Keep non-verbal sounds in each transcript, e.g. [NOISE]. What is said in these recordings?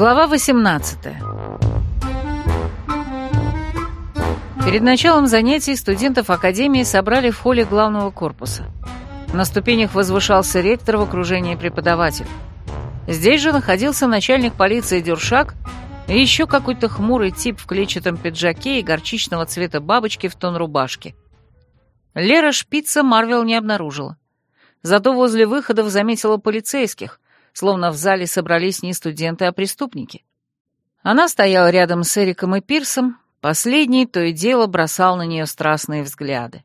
Глава 18 Перед началом занятий студентов Академии собрали в холле главного корпуса. На ступенях возвышался ректор в окружении преподавателей. Здесь же находился начальник полиции Дюршак и еще какой-то хмурый тип в клетчатом пиджаке и горчичного цвета бабочки в тон рубашки. Лера Шпица Марвел не обнаружила. Зато возле выходов заметила полицейских, словно в зале собрались не студенты, а преступники. Она стояла рядом с Эриком и Пирсом, последний то и дело бросал на нее страстные взгляды.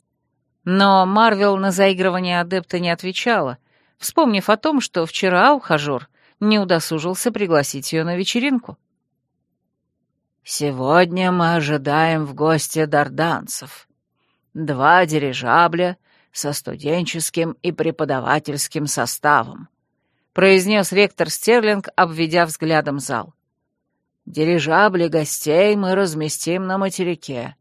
Но Марвел на заигрывание адепта не отвечала, вспомнив о том, что вчера ухажер не удосужился пригласить ее на вечеринку. «Сегодня мы ожидаем в гости дарданцев. Два дирижабля со студенческим и преподавательским составом», произнес ректор Стерлинг, обведя взглядом зал. «Дирижабли гостей мы разместим на материке.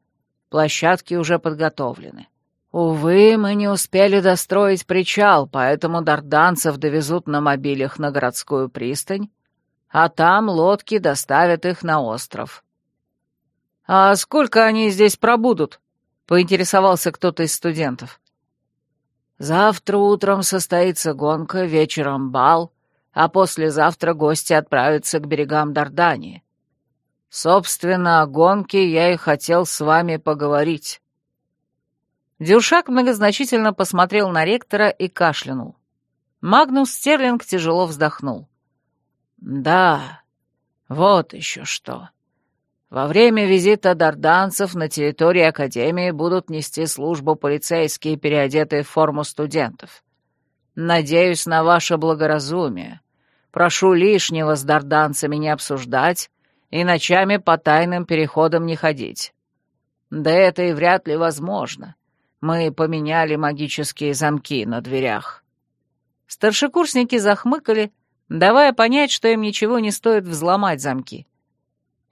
Площадки уже подготовлены. Увы, мы не успели достроить причал, поэтому дарданцев довезут на мобилях на городскую пристань, а там лодки доставят их на остров». «А сколько они здесь пробудут?» — поинтересовался кто-то из студентов. Завтра утром состоится гонка, вечером бал, а послезавтра гости отправятся к берегам Дардании. Собственно, о гонке я и хотел с вами поговорить». Дюшак многозначительно посмотрел на ректора и кашлянул. Магнус Стерлинг тяжело вздохнул. «Да, вот еще что. Во время визита дарданцев на территории Академии будут нести службу полицейские, переодетые в форму студентов. Надеюсь на ваше благоразумие. Прошу лишнего с дарданцами не обсуждать и ночами по тайным переходам не ходить. Да это и вряд ли возможно. Мы поменяли магические замки на дверях». Старшекурсники захмыкали, давая понять, что им ничего не стоит взломать замки.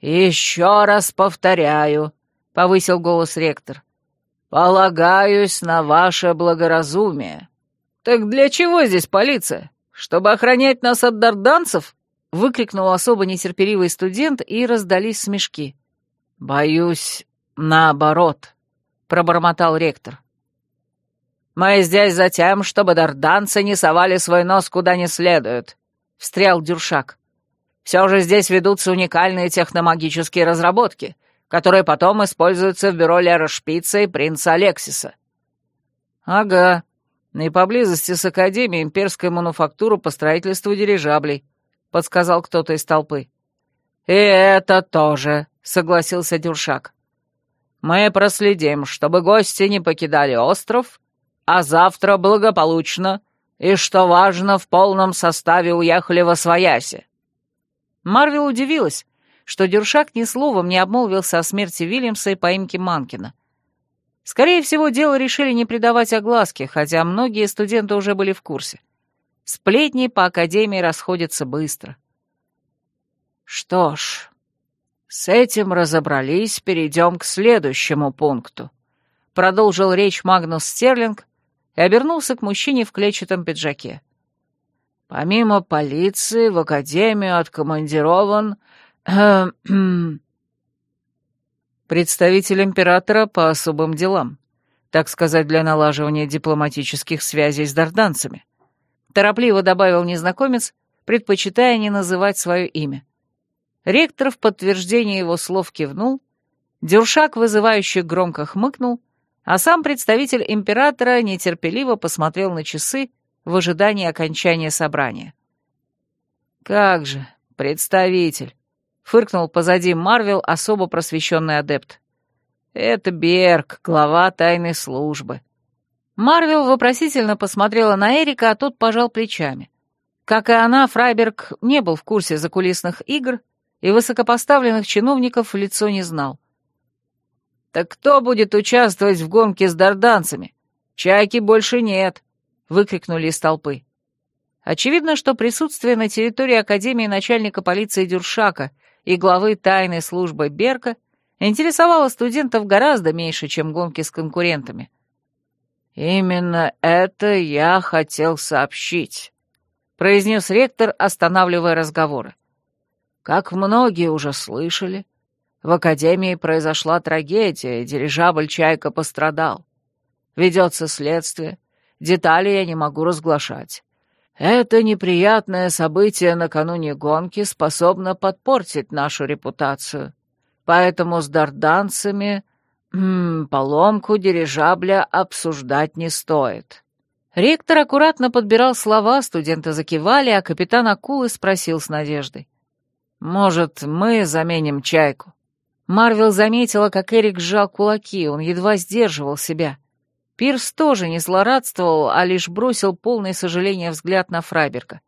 «Еще раз повторяю», — повысил голос ректор, — «полагаюсь на ваше благоразумие». «Так для чего здесь полиция? Чтобы охранять нас от дарданцев?» — выкрикнул особо нетерпеливый студент, и раздались смешки. «Боюсь, наоборот», — пробормотал ректор. «Мы здесь за тем, чтобы дарданцы не совали свой нос куда не следует», — встрял Дюршак. Все же здесь ведутся уникальные техномагические разработки, которые потом используются в бюро Лера Шпица и принца Алексиса». «Ага. И поблизости с Академией имперская мануфактура по строительству дирижаблей», — подсказал кто-то из толпы. «И это тоже», — согласился Дюршак. «Мы проследим, чтобы гости не покидали остров, а завтра благополучно и, что важно, в полном составе уехали во Свояси. Марвел удивилась, что Дюршак ни словом не обмолвился о смерти Вильямса и поимке Манкина. Скорее всего, дело решили не придавать огласке, хотя многие студенты уже были в курсе. Сплетни по Академии расходятся быстро. «Что ж, с этим разобрались, перейдем к следующему пункту», — продолжил речь Магнус Стерлинг и обернулся к мужчине в клетчатом пиджаке. Помимо полиции в академию откомандирован... [CLEARS THROAT] Представитель императора по особым делам, так сказать, для налаживания дипломатических связей с дарданцами. Торопливо добавил незнакомец, предпочитая не называть свое имя. Ректор в подтверждение его слов кивнул, Дюршак вызывающе громко хмыкнул, а сам представитель императора нетерпеливо посмотрел на часы в ожидании окончания собрания. «Как же, представитель!» — фыркнул позади Марвел особо просвещенный адепт. «Это Берг, глава тайной службы». Марвел вопросительно посмотрела на Эрика, а тот пожал плечами. Как и она, Фрайберг не был в курсе закулисных игр и высокопоставленных чиновников в лицо не знал. «Так кто будет участвовать в гонке с дарданцами? Чайки больше нет», выкрикнули из толпы. Очевидно, что присутствие на территории Академии начальника полиции Дюршака и главы тайной службы Берка интересовало студентов гораздо меньше, чем гонки с конкурентами. «Именно это я хотел сообщить», — произнес ректор, останавливая разговоры. Как многие уже слышали, в Академии произошла трагедия, дирижабль «Чайка» пострадал. Ведется следствие, детали я не могу разглашать. Это неприятное событие накануне гонки способно подпортить нашу репутацию. Поэтому с дарданцами поломку дирижабля обсуждать не стоит. Ректор аккуратно подбирал слова, студенты закивали, а капитан Акулы спросил с надеждой. «Может, мы заменим чайку?» Марвел заметила, как Эрик сжал кулаки, он едва сдерживал себя. Пирс тоже не злорадствовал, а лишь бросил полное сожаление взгляд на Фрайберга.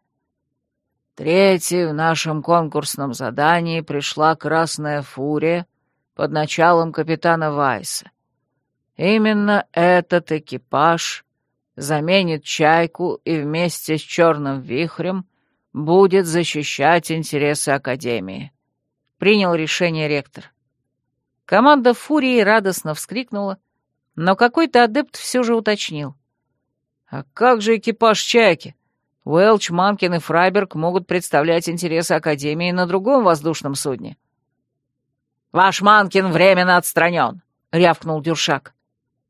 Третьей в нашем конкурсном задании пришла Красная Фурия под началом капитана Вайса. Именно этот экипаж заменит Чайку и вместе с Черным Вихрем будет защищать интересы Академии. Принял решение ректор. Команда Фурии радостно вскрикнула, но какой-то адепт все же уточнил. «А как же экипаж Чайки? Уэлч, Манкин и Фрайберг могут представлять интересы Академии на другом воздушном судне». «Ваш Манкин временно отстранен», — рявкнул Дюршак.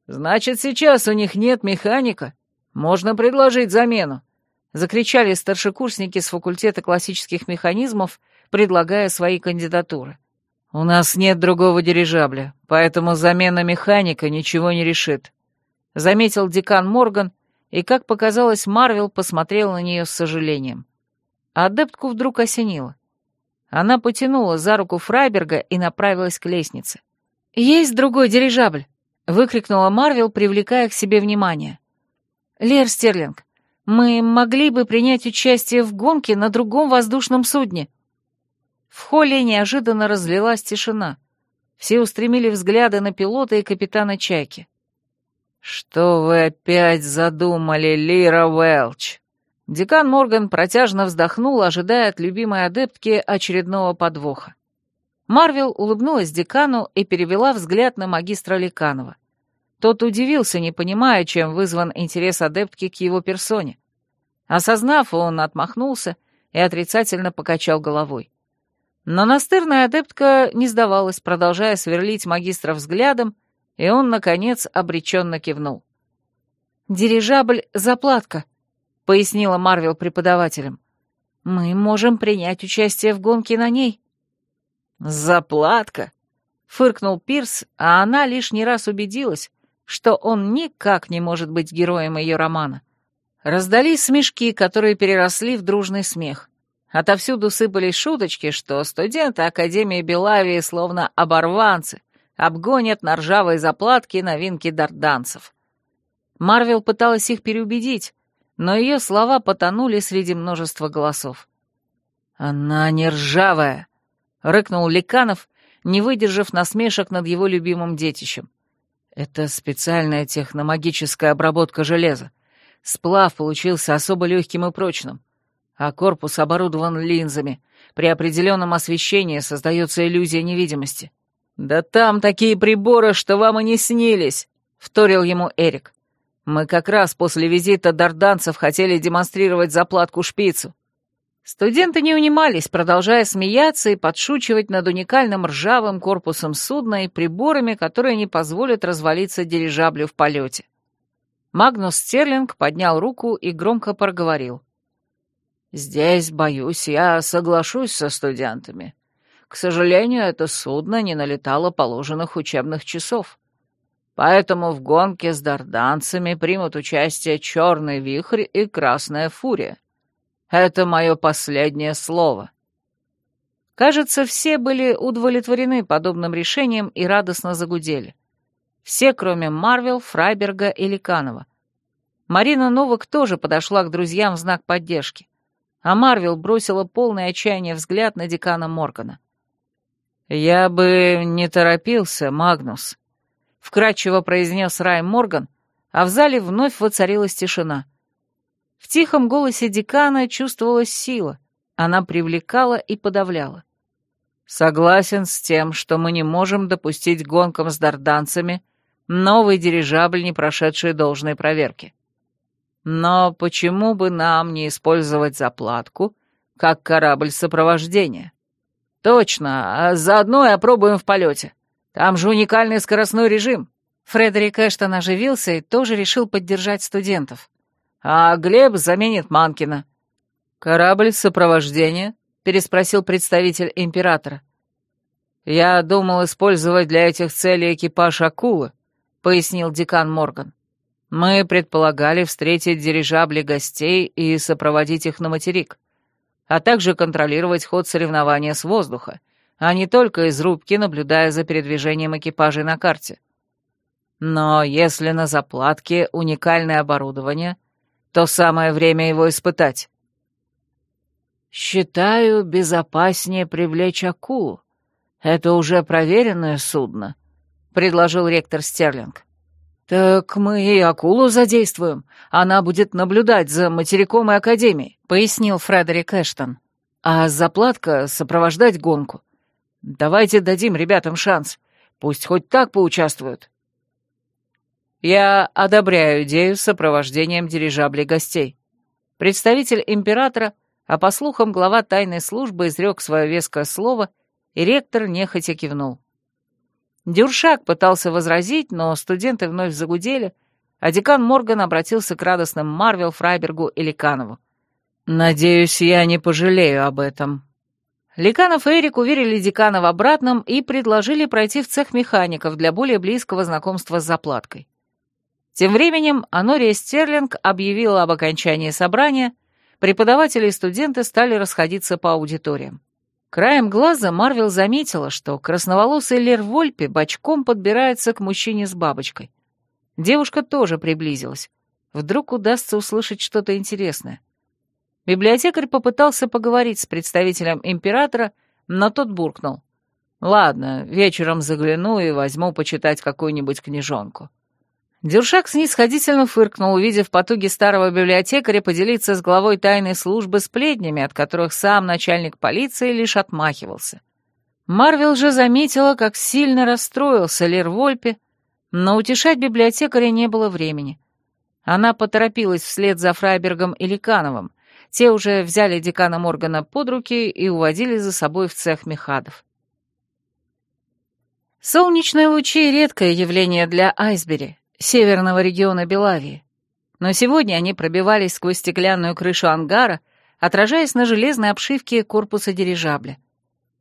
«Значит, сейчас у них нет механика? Можно предложить замену», — закричали старшекурсники с факультета классических механизмов, предлагая свои кандидатуры. «У нас нет другого дирижабля, поэтому замена механика ничего не решит», — заметил декан Морган, и, как показалось, Марвел посмотрел на нее с сожалением. Адептку вдруг осенило. Она потянула за руку Фрайберга и направилась к лестнице. «Есть другой дирижабль!» — выкрикнула Марвел, привлекая к себе внимание. «Лер Стерлинг, мы могли бы принять участие в гонке на другом воздушном судне». В холле неожиданно разлилась тишина. Все устремили взгляды на пилота и капитана Чайки. «Что вы опять задумали, Лира Уэлч?» Декан Морган протяжно вздохнул, ожидая от любимой адептки очередного подвоха. Марвел улыбнулась декану и перевела взгляд на магистра Ликанова. Тот удивился, не понимая, чем вызван интерес адептки к его персоне. Осознав, он отмахнулся и отрицательно покачал головой. Но настырная адептка не сдавалась, продолжая сверлить магистра взглядом, и он, наконец, обреченно кивнул. «Дирижабль — заплатка», — пояснила Марвел преподавателям. «Мы можем принять участие в гонке на ней». «Заплатка?» — фыркнул Пирс, а она лишний раз убедилась, что он никак не может быть героем ее романа. Раздались смешки, которые переросли в дружный смех. Отовсюду сыпались шуточки, что студенты Академии Белавии, словно оборванцы, обгонят на ржавой заплатке новинки дарданцев. Марвел пыталась их переубедить, но ее слова потонули среди множества голосов. «Она не ржавая!» — рыкнул Ликанов, не выдержав насмешек над его любимым детищем. «Это специальная техномагическая обработка железа. Сплав получился особо легким и прочным а корпус оборудован линзами. При определенном освещении создается иллюзия невидимости. «Да там такие приборы, что вам и не снились!» — вторил ему Эрик. «Мы как раз после визита дарданцев хотели демонстрировать заплатку-шпицу». Студенты не унимались, продолжая смеяться и подшучивать над уникальным ржавым корпусом судна и приборами, которые не позволят развалиться дирижаблю в полете. Магнус Стерлинг поднял руку и громко проговорил. Здесь, боюсь, я соглашусь со студентами. К сожалению, это судно не налетало положенных учебных часов. Поэтому в гонке с дарданцами примут участие Черный Вихрь и Красная Фурия. Это мое последнее слово. Кажется, все были удовлетворены подобным решением и радостно загудели. Все, кроме Марвел, Фрайберга и Ликанова. Марина Новак тоже подошла к друзьям в знак поддержки а Марвел бросила полное отчаяние взгляд на декана Моргана. «Я бы не торопился, Магнус», — вкратчиво произнес Рай Морган, а в зале вновь воцарилась тишина. В тихом голосе декана чувствовалась сила, она привлекала и подавляла. «Согласен с тем, что мы не можем допустить гонкам с дарданцами новый дирижабль, не прошедший должной проверки. Но почему бы нам не использовать заплатку как корабль сопровождения? «Точно, а заодно и опробуем в полете. Там же уникальный скоростной режим». Фредерик Эштон оживился и тоже решил поддержать студентов. «А Глеб заменит Манкина». «Корабль сопровождения?» — переспросил представитель императора. «Я думал использовать для этих целей экипаж акулы», — пояснил декан Морган. «Мы предполагали встретить дирижабли гостей и сопроводить их на материк, а также контролировать ход соревнования с воздуха, а не только из рубки, наблюдая за передвижением экипажей на карте. Но если на заплатке уникальное оборудование, то самое время его испытать». «Считаю, безопаснее привлечь акулу», «Это уже проверенное судно», — предложил ректор Стерлинг. «Так мы и акулу задействуем. Она будет наблюдать за материком и академией», — пояснил Фредерик Эштон. «А заплатка — сопровождать гонку. Давайте дадим ребятам шанс. Пусть хоть так поучаствуют». «Я одобряю идею с сопровождением дирижаблей гостей». Представитель императора, а по слухам глава тайной службы изрек свое веское слово — и ректор нехотя кивнул. Дюршак пытался возразить, но студенты вновь загудели, а декан Морган обратился к радостным Марвел, Фрайбергу и Ликанову. «Надеюсь, я не пожалею об этом». Ликанов и Эрик уверили декана в обратном и предложили пройти в цех механиков для более близкого знакомства с заплаткой. Тем временем Анория Стерлинг объявила об окончании собрания, преподаватели и студенты стали расходиться по аудиториям. Краем глаза Марвел заметила, что красноволосый Лер Вольпе бочком подбирается к мужчине с бабочкой. Девушка тоже приблизилась. Вдруг удастся услышать что-то интересное. Библиотекарь попытался поговорить с представителем императора, но тот буркнул. «Ладно, вечером загляну и возьму почитать какую-нибудь книжонку». Дюршак снисходительно фыркнул, увидев потуги старого библиотекаря поделиться с главой тайной службы сплетнями, от которых сам начальник полиции лишь отмахивался. Марвел же заметила, как сильно расстроился Лер Вольпе, но утешать библиотекаря не было времени. Она поторопилась вслед за Фрайбергом и Ликановым. Те уже взяли декана Моргана под руки и уводили за собой в цех мехадов. Солнечные лучи — редкое явление для Айсбери, северного региона Белавии. Но сегодня они пробивались сквозь стеклянную крышу ангара, отражаясь на железной обшивке корпуса дирижабля.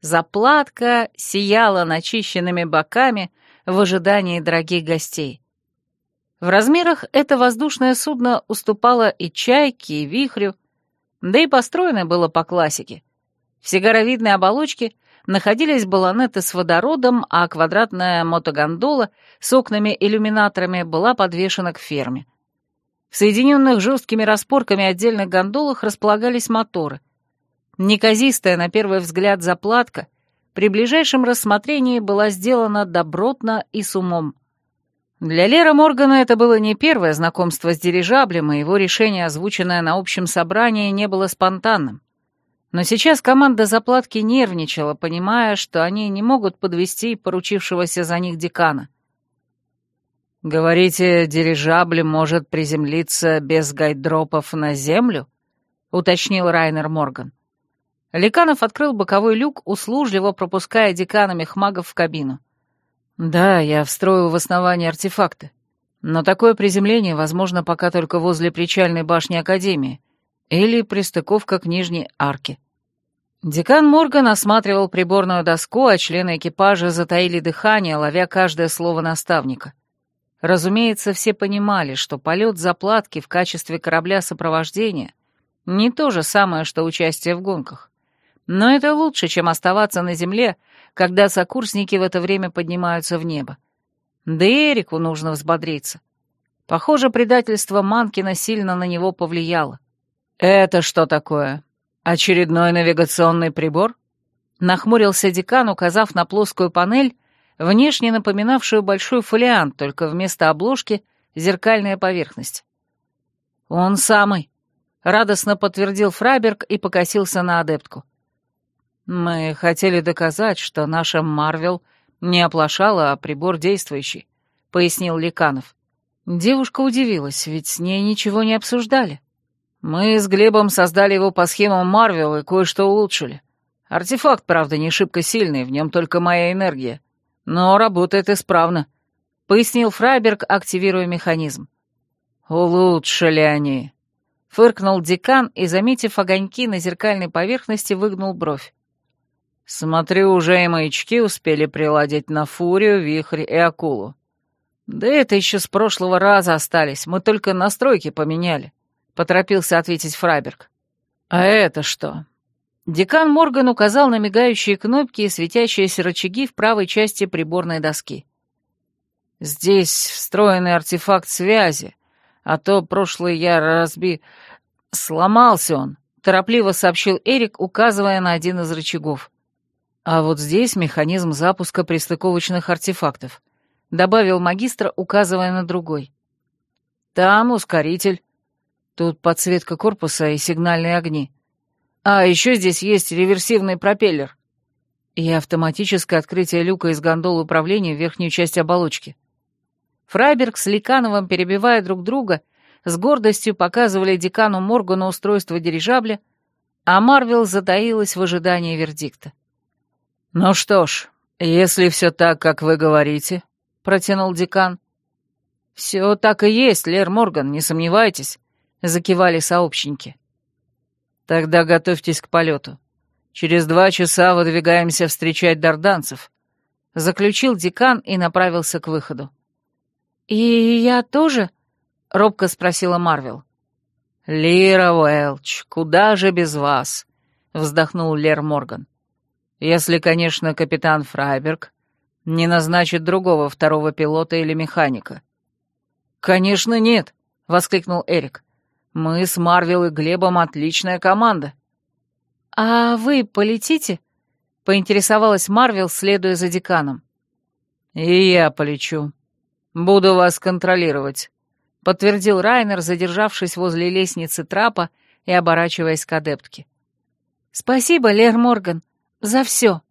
Заплатка сияла начищенными боками в ожидании дорогих гостей. В размерах это воздушное судно уступало и чайке, и вихрю, да и построено было по классике. В сигаровидной оболочке находились баллонеты с водородом, а квадратная мотогондола с окнами-иллюминаторами была подвешена к ферме. В соединенных жесткими распорками отдельных гондолах располагались моторы. Неказистая, на первый взгляд, заплатка при ближайшем рассмотрении была сделана добротно и с умом. Для Лера Моргана это было не первое знакомство с дирижаблем, и его решение, озвученное на общем собрании, не было спонтанным. Но сейчас команда заплатки нервничала, понимая, что они не могут подвести поручившегося за них декана. «Говорите, дирижабль может приземлиться без гайдропов на землю?» — уточнил Райнер Морган. Ликанов открыл боковой люк, услужливо пропуская декана мехмагов в кабину. «Да, я встроил в основание артефакты. Но такое приземление возможно пока только возле причальной башни Академии или пристыковка к нижней арке. Декан Морган осматривал приборную доску, а члены экипажа затаили дыхание, ловя каждое слово наставника. Разумеется, все понимали, что полет заплатки в качестве корабля сопровождения не то же самое, что участие в гонках. Но это лучше, чем оставаться на земле, когда сокурсники в это время поднимаются в небо. Да и Эрику нужно взбодриться. Похоже, предательство Манкина сильно на него повлияло. «Это что такое?» «Очередной навигационный прибор?» Нахмурился декан, указав на плоскую панель, внешне напоминавшую большой фолиант, только вместо обложки — зеркальная поверхность. «Он самый», — радостно подтвердил Фрайберг и покосился на адептку. «Мы хотели доказать, что наша Марвел не оплошала, а прибор действующий», — пояснил Ликанов. Девушка удивилась, ведь с ней ничего не обсуждали. Мы с Глебом создали его по схемам Марвел и кое-что улучшили. Артефакт, правда, не шибко сильный, в нем только моя энергия. Но работает исправно», — пояснил Фрайберг, активируя механизм. «Улучшили они», — фыркнул декан и, заметив огоньки на зеркальной поверхности, выгнул бровь. «Смотрю, уже и маячки успели приладить на фурию, вихрь и акулу. Да это еще с прошлого раза остались, мы только настройки поменяли», — поторопился ответить Фрайберг. «А это что?» Декан Морган указал на мигающие кнопки и светящиеся рычаги в правой части приборной доски. «Здесь встроенный артефакт связи, а то прошлый я разби... Сломался он», — торопливо сообщил Эрик, указывая на один из рычагов. «А вот здесь механизм запуска пристыковочных артефактов», — добавил магистр, указывая на другой. «Там ускоритель. Тут подсветка корпуса и сигнальные огни. А еще здесь есть реверсивный пропеллер и автоматическое открытие люка из гондолы управления в верхнюю часть оболочки. Фрайберг с Ликановым, перебивая друг друга, с гордостью показывали декану Моргану устройство дирижабля, а Марвел затаилась в ожидании вердикта. «Ну что ж, если все так, как вы говорите», — протянул декан. «Все так и есть, Лер Морган, не сомневайтесь», — закивали сообщники. Тогда готовьтесь к полету. Через два часа выдвигаемся встречать дарданцев», — заключил декан и направился к выходу. «И я тоже?» — робко спросила Марвел. «Лира Уэлч, куда же без вас?» — вздохнул Лер Морган. «Если, конечно, капитан Фрайберг не назначит другого второго пилота или механика». «Конечно нет», — воскликнул Эрик. Мы с Марвел и Глебом отличная команда». «А вы полетите?» — поинтересовалась Марвел, следуя за деканом. «И я полечу. Буду вас контролировать», — подтвердил Райнер, задержавшись возле лестницы трапа и оборачиваясь к адептке. «Спасибо, Лер Морган, за все».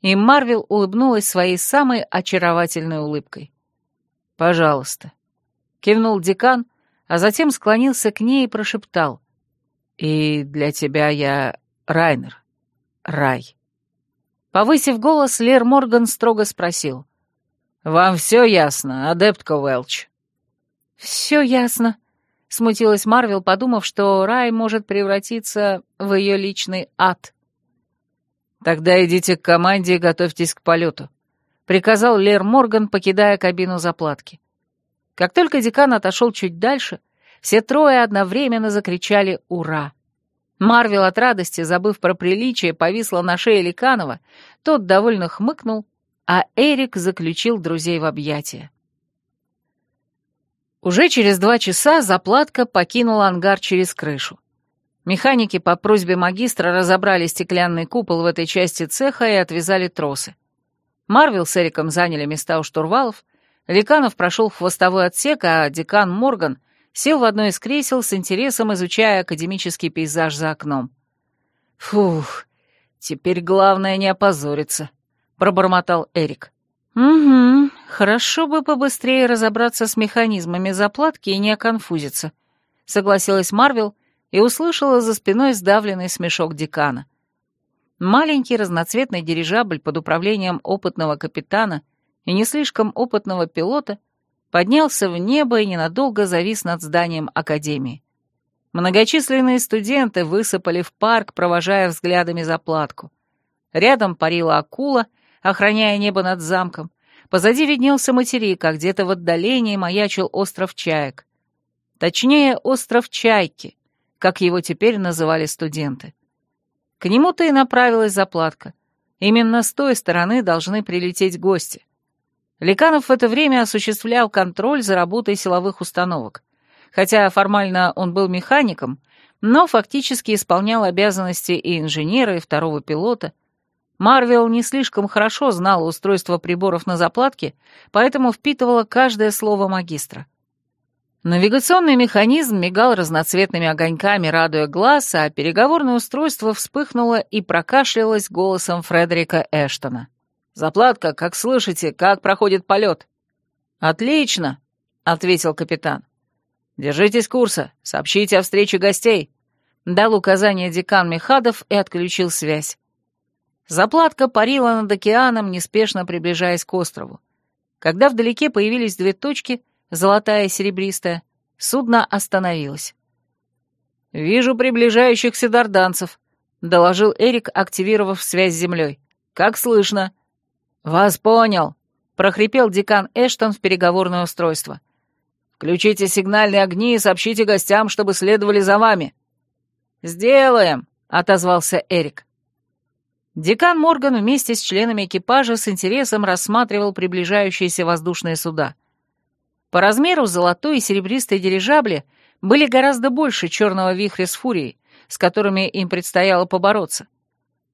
И Марвел улыбнулась своей самой очаровательной улыбкой. «Пожалуйста», — кивнул декан, а затем склонился к ней и прошептал. «И для тебя я Райнер. Рай». Повысив голос, Лер Морган строго спросил. «Вам все ясно, адептка Уэлч?» «Все ясно», — смутилась Марвел, подумав, что рай может превратиться в ее личный ад. «Тогда идите к команде и готовьтесь к полету», — приказал Лер Морган, покидая кабину заплатки. Как только декан отошел чуть дальше, все трое одновременно закричали «Ура!». Марвел от радости, забыв про приличие, повисла на шее Ликанова, тот довольно хмыкнул, а Эрик заключил друзей в объятия. Уже через два часа заплатка покинула ангар через крышу. Механики по просьбе магистра разобрали стеклянный купол в этой части цеха и отвязали тросы. Марвел с Эриком заняли места у штурвалов, Ликанов прошел в хвостовой отсек, а декан Морган сел в одно из кресел с интересом, изучая академический пейзаж за окном. «Фух, теперь главное не опозориться», — пробормотал Эрик. «Угу, хорошо бы побыстрее разобраться с механизмами заплатки и не оконфузиться», — согласилась Марвел и услышала за спиной сдавленный смешок декана. Маленький разноцветный дирижабль под управлением опытного капитана и не слишком опытного пилота поднялся в небо и ненадолго завис над зданием Академии. Многочисленные студенты высыпали в парк, провожая взглядами заплатку. Рядом парила акула, охраняя небо над замком. Позади виднелся материк, а где-то в отдалении маячил остров Чаек. Точнее, остров Чайки, как его теперь называли студенты. К нему-то и направилась заплатка. Именно с той стороны должны прилететь гости. Ликанов в это время осуществлял контроль за работой силовых установок. Хотя формально он был механиком, но фактически исполнял обязанности и инженера, и второго пилота. Марвел не слишком хорошо знала устройство приборов на заплатке, поэтому впитывала каждое слово магистра. Навигационный механизм мигал разноцветными огоньками, радуя глаз, а переговорное устройство вспыхнуло и прокашлялось голосом Фредерика Эштона. Заплатка, как слышите, как проходит полет?» «Отлично», — ответил капитан. «Держитесь курса, сообщите о встрече гостей», — дал указание декан Мехадов и отключил связь. Заплатка парила над океаном, неспешно приближаясь к острову. Когда вдалеке появились две точки, золотая и серебристая, судно остановилось. «Вижу приближающихся дарданцев», — доложил Эрик, активировав связь с землей. «Как слышно?» «Вас понял», — прохрипел декан Эштон в переговорное устройство. «Включите сигнальные огни и сообщите гостям, чтобы следовали за вами». «Сделаем», — отозвался Эрик. Декан Морган вместе с членами экипажа с интересом рассматривал приближающиеся воздушные суда. По размеру золотой и серебристой дирижабли были гораздо больше черного вихря с фурией, с которыми им предстояло побороться.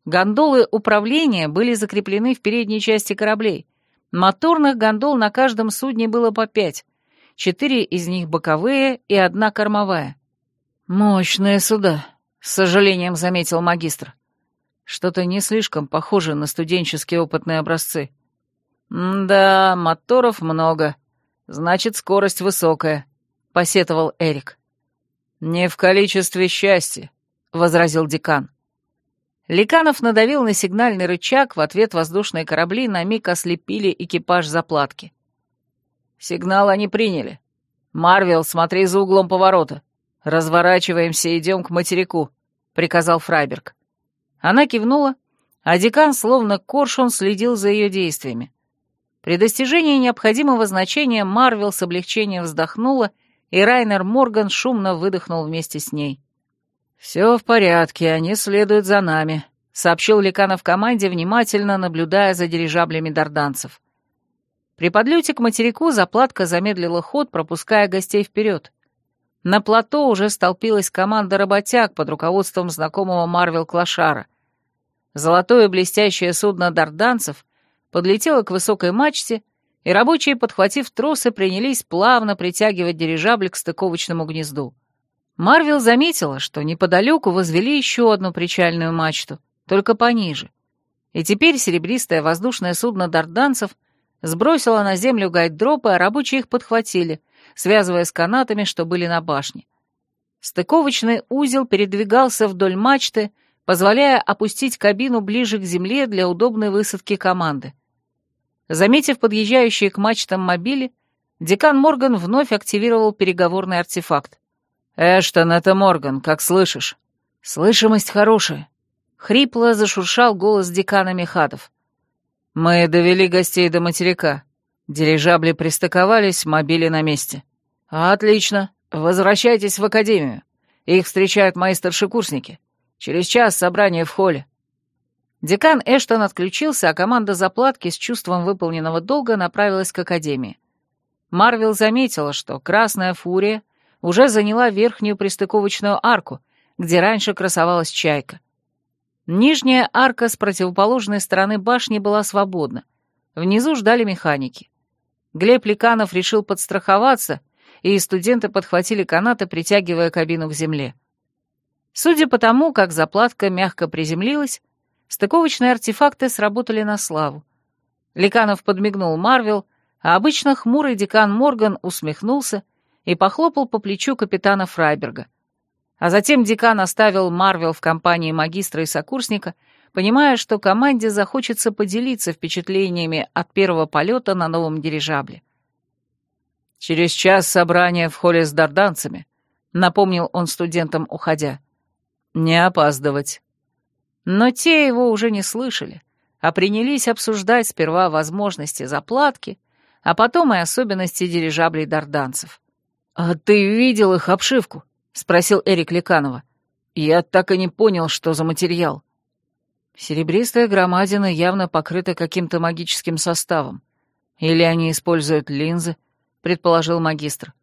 Гондолы управления были закреплены в передней части кораблей. Моторных гондол на каждом судне было по пять, четыре из них боковые и одна кормовая. «Мощные суда», — с сожалением заметил магистр. Что-то не слишком похоже на студенческие опытные образцы. «Да, моторов много. Значит, скорость высокая», — посетовал Эрик. «Не в количестве счастья», — возразил декан. Ликанов надавил на сигнальный рычаг, в ответ воздушные корабли на миг ослепили экипаж заплатки. «Сигнал они приняли. Марвел, смотри за углом поворота. Разворачиваемся и идем к материку», — приказал Фрайберг. Она кивнула, а декан, словно коршун, следил за ее действиями. При достижении необходимого значения Марвел с облегчением вздохнула, и Райнер Морган шумно выдохнул вместе с ней. «Все в порядке, они следуют за нами», — сообщил Ликанов команде, внимательно наблюдая за дирижаблями дарданцев. При подлете к материку заплатка замедлила ход, пропуская гостей вперед. На плато уже столпилась команда работяг под руководством знакомого Марвел Клашара. Золотое блестящее судно дарданцев подлетело к высокой мачте, и рабочие, подхватив тросы, принялись плавно притягивать дирижабль к стыковочному гнезду. Марвел заметила, что неподалеку возвели еще одну причальную мачту, только пониже. И теперь серебристое воздушное судно дарданцев сбросило на землю гайд-дропы, а рабочие их подхватили, связывая с канатами, что были на башне. Стыковочный узел передвигался вдоль мачты, позволяя опустить кабину ближе к земле для удобной высадки команды. Заметив подъезжающие к мачтам мобили, декан Морган вновь активировал переговорный артефакт. «Эштон, это Морган, как слышишь?» «Слышимость хорошая», — хрипло зашуршал голос декана Мехадов. «Мы довели гостей до материка. Дирижабли пристыковались, мобили на месте. «Отлично. Возвращайтесь в академию. Их встречают мои старшекурсники. Через час собрание в холле». Декан Эштон отключился, а команда заплатки с чувством выполненного долга направилась к академии. Марвел заметила, что Красная Фурия уже заняла верхнюю пристыковочную арку, где раньше красовалась чайка. Нижняя арка с противоположной стороны башни была свободна. Внизу ждали механики. Глеб Ликанов решил подстраховаться и студенты подхватили канаты, притягивая кабину к земле. Судя по тому, как заплатка мягко приземлилась, стыковочные артефакты сработали на славу. Ликанов подмигнул Марвел, а обычно хмурый декан Морган усмехнулся и похлопал по плечу капитана Фрайберга. А затем декан оставил Марвел в компании магистра и сокурсника, понимая, что команде захочется поделиться впечатлениями от первого полета на новом дирижабле. «Через час собрание в холле с дарданцами», — напомнил он студентам, уходя. «Не опаздывать». Но те его уже не слышали, а принялись обсуждать сперва возможности заплатки, а потом и особенности дирижаблей дарданцев. «А ты видел их обшивку?» — спросил Эрик Леканова. «Я так и не понял, что за материал». Серебристая громадина явно покрыта каким-то магическим составом. Или они используют линзы — предположил магистр.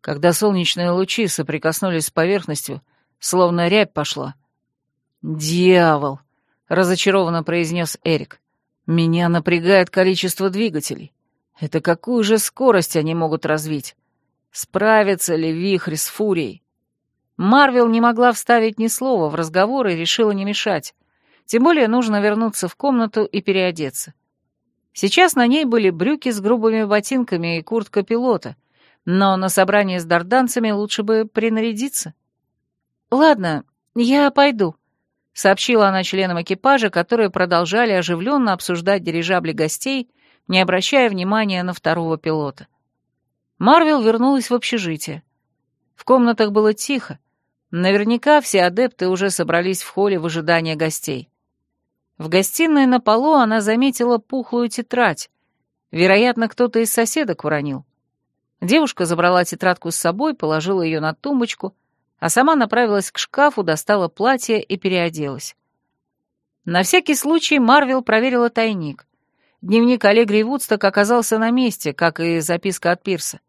Когда солнечные лучи соприкоснулись с поверхностью, словно рябь пошла. «Дьявол!» — разочарованно произнес Эрик. «Меня напрягает количество двигателей. Это какую же скорость они могут развить? Справится ли вихрь с фурией?» Марвел не могла вставить ни слова в разговор и решила не мешать. Тем более нужно вернуться в комнату и переодеться. Сейчас на ней были брюки с грубыми ботинками и куртка пилота, но на собрании с дарданцами лучше бы принарядиться. «Ладно, я пойду. сообщила она членам экипажа, которые продолжали оживленно обсуждать дирижабли гостей, не обращая внимания на второго пилота. Марвел вернулась в общежитие. В комнатах было тихо. Наверняка все адепты уже собрались в холле в ожидании гостей. В гостиной на полу она заметила пухлую тетрадь. Вероятно, кто-то из соседок уронил. Девушка забрала тетрадку с собой, положила ее на тумбочку, а сама направилась к шкафу, достала платье и переоделась. На всякий случай Марвел проверила тайник. Дневник Аллегри Вудсток оказался на месте, как и записка от Пирса.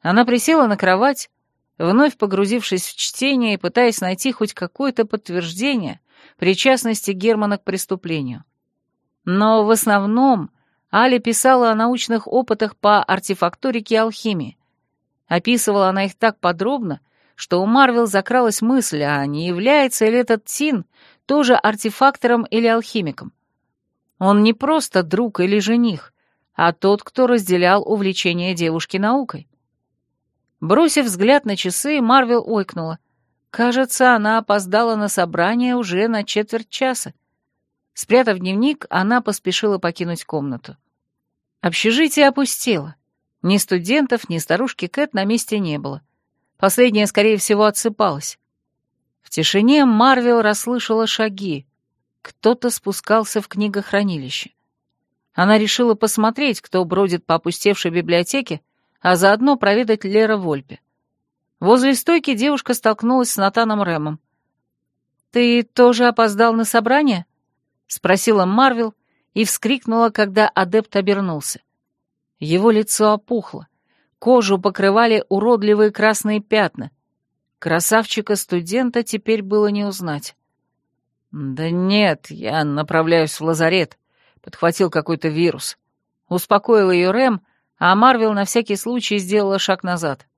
Она присела на кровать, вновь погрузившись в чтение и пытаясь найти хоть какое-то подтверждение причастности Германа к преступлению. Но в основном Али писала о научных опытах по артефакторике и алхимии. Описывала она их так подробно, что у Марвел закралась мысль, а не является ли этот Тин тоже артефактором или алхимиком. Он не просто друг или жених, а тот, кто разделял увлечение девушки наукой. Бросив взгляд на часы, Марвел ойкнула. Кажется, она опоздала на собрание уже на четверть часа. Спрятав дневник, она поспешила покинуть комнату. Общежитие опустело. Ни студентов, ни старушки Кэт на месте не было. Последняя, скорее всего, отсыпалась. В тишине Марвел расслышала шаги. Кто-то спускался в книгохранилище. Она решила посмотреть, кто бродит по опустевшей библиотеке, а заодно проведать Лера Вольпе. Возле стойки девушка столкнулась с Натаном Рэмом. «Ты тоже опоздал на собрание?» — спросила Марвел и вскрикнула, когда адепт обернулся. Его лицо опухло, кожу покрывали уродливые красные пятна. Красавчика-студента теперь было не узнать. «Да нет, я направляюсь в лазарет», — подхватил какой-то вирус. Успокоил ее Рэм, а Марвел на всякий случай сделала шаг назад.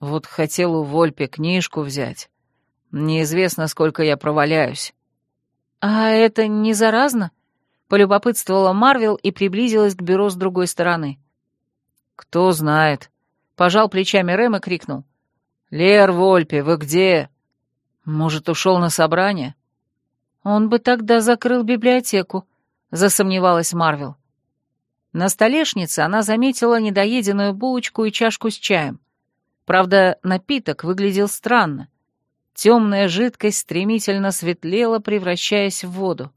Вот хотел у Вольпе книжку взять. Неизвестно, сколько я проваляюсь. «А это не заразно?» — полюбопытствовала Марвел и приблизилась к бюро с другой стороны. «Кто знает», — пожал плечами Рэм и крикнул. «Лер Вольпе, вы где?» «Может, ушел на собрание?» «Он бы тогда закрыл библиотеку», — засомневалась Марвел. На столешнице она заметила недоеденную булочку и чашку с чаем. Правда, напиток выглядел странно. Темная жидкость стремительно светлела, превращаясь в воду.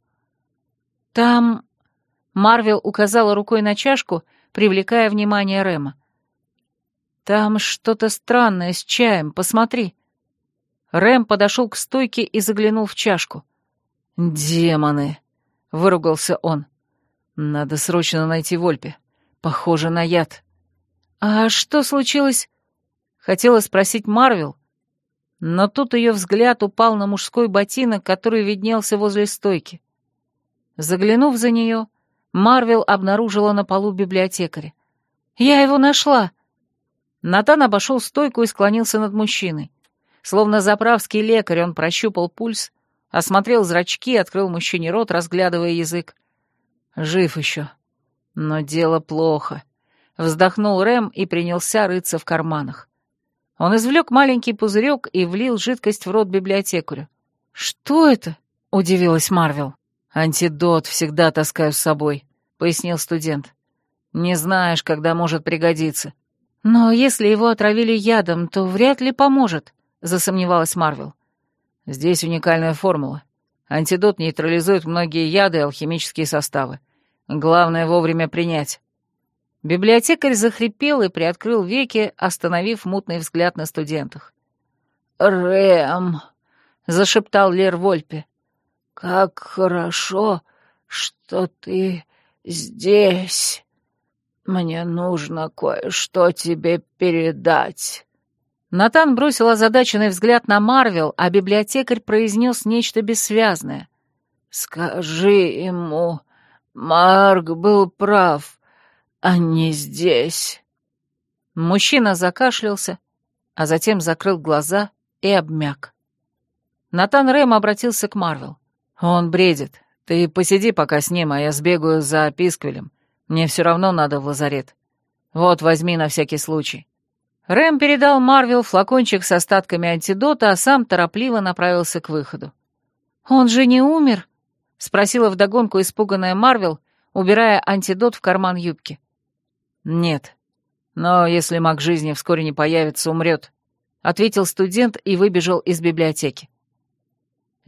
«Там...» — Марвел указала рукой на чашку, привлекая внимание Рема. «Там что-то странное с чаем, посмотри». Рэм подошел к стойке и заглянул в чашку. «Демоны!» — выругался он. Надо срочно найти Вольпе. Похоже на яд. А что случилось? Хотела спросить Марвел, но тут ее взгляд упал на мужской ботинок, который виднелся возле стойки. Заглянув за нее, Марвел обнаружила на полу библиотекаря. «Я его нашла!» Натан обошел стойку и склонился над мужчиной. Словно заправский лекарь, он прощупал пульс, осмотрел зрачки, открыл мужчине рот, разглядывая язык. Жив еще. Но дело плохо. Вздохнул Рэм и принялся рыться в карманах. Он извлек маленький пузырек и влил жидкость в рот библиотекарю. «Что это?» — удивилась Марвел. «Антидот всегда таскаю с собой», — пояснил студент. «Не знаешь, когда может пригодиться». «Но если его отравили ядом, то вряд ли поможет», — засомневалась Марвел. «Здесь уникальная формула. Антидот нейтрализует многие яды и алхимические составы. Главное вовремя принять. Библиотекарь захрипел и приоткрыл веки, остановив мутный взгляд на студентах. «Рэм», — зашептал Лер Вольпе, — «как хорошо, что ты здесь. Мне нужно кое-что тебе передать». Натан бросил озадаченный взгляд на Марвел, а библиотекарь произнес нечто бессвязное. «Скажи ему, Марк был прав, они здесь». Мужчина закашлялся, а затем закрыл глаза и обмяк. Натан Рэм обратился к Марвел. «Он бредит. Ты посиди пока с ним, а я сбегаю за Писквелем. Мне все равно надо в лазарет. Вот, возьми на всякий случай». Рэм передал Марвел флакончик с остатками антидота, а сам торопливо направился к выходу. «Он же не умер?» — спросила вдогонку испуганная Марвел, убирая антидот в карман юбки. «Нет. Но если маг жизни вскоре не появится, умрет», — ответил студент и выбежал из библиотеки.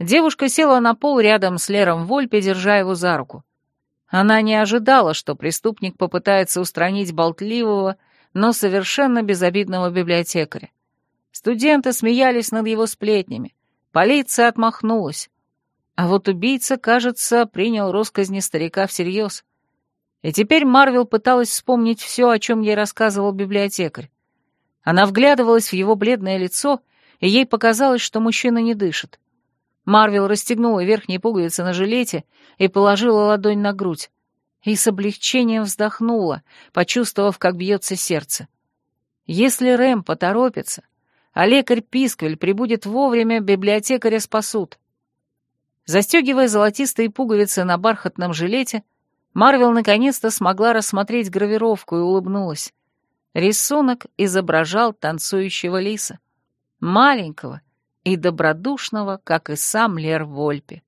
Девушка села на пол рядом с Лером Вольпе, держа его за руку. Она не ожидала, что преступник попытается устранить болтливого, но совершенно безобидного библиотекаря. Студенты смеялись над его сплетнями, полиция отмахнулась. А вот убийца, кажется, принял росказни старика всерьез. И теперь Марвел пыталась вспомнить все, о чем ей рассказывал библиотекарь. Она вглядывалась в его бледное лицо, и ей показалось, что мужчина не дышит. Марвел расстегнула верхние пуговицы на жилете и положила ладонь на грудь. И с облегчением вздохнула, почувствовав, как бьется сердце. Если Рэм поторопится, а лекарь Писквель прибудет вовремя, библиотекаря спасут. Застегивая золотистые пуговицы на бархатном жилете, Марвел наконец-то смогла рассмотреть гравировку и улыбнулась. Рисунок изображал танцующего лиса. Маленького и добродушного, как и сам Лер Вольпе.